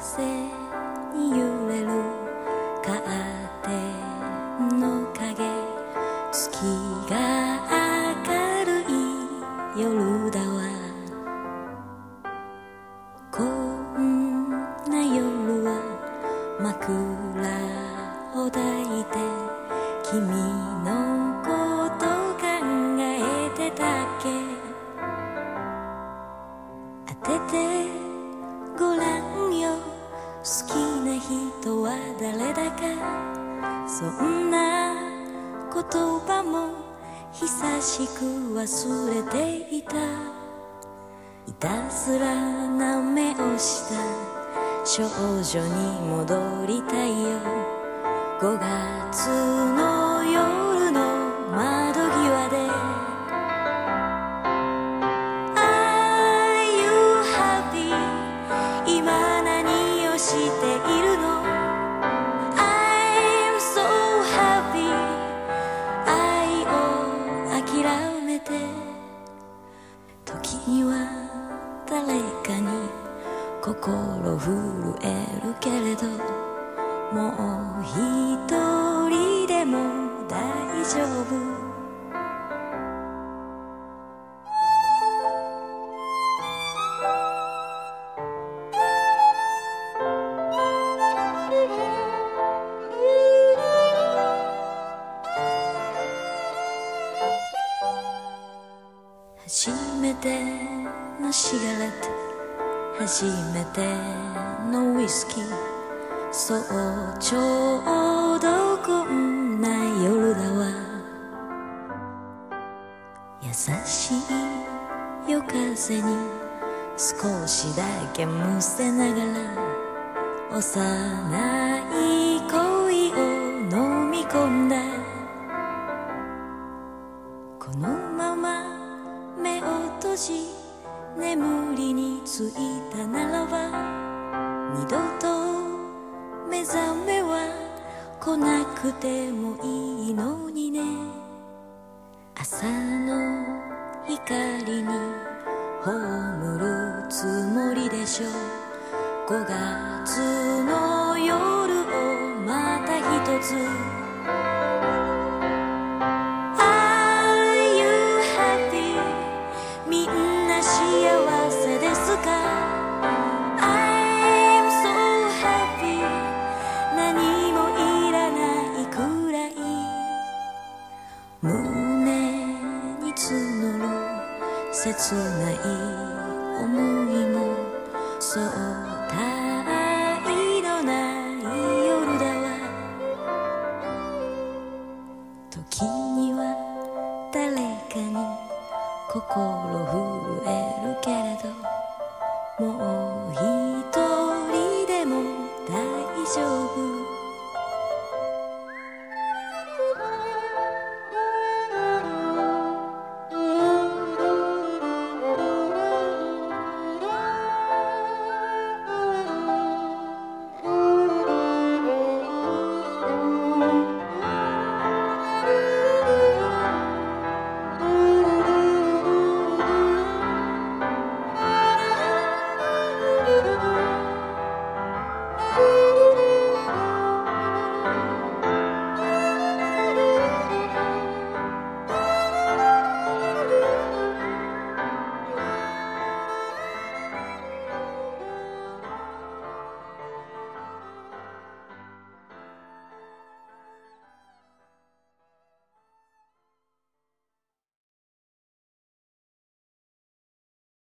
風に揺れるカーテンの影。月が明るい夜。を抱いて君のこと考えてたっけ？当ててごらんよ。好きな人は誰だか？そんな言葉も久しく忘れていた。いたずらな目をした少女に戻りたいよ。5月の夜の窓際で。Are you happy? 今何をしているの？心震えるけれどもう一人でも大丈夫。初めてのシガレット。初めてのウイスキー。そうちょうどこんな夜だわ。優しい夜風に少しだけむせながら幼い恋を飲み込んだ。このまま目を閉じ眠りについたならば二度と目覚めは来なくてもいいのにね。朝の光に葬るつもりでしょう。5月の夜をまた一つ。幸せですか？I'm so happy. 何もいらないくらい。胸に募る切ない思いもそう心震えるけれどもう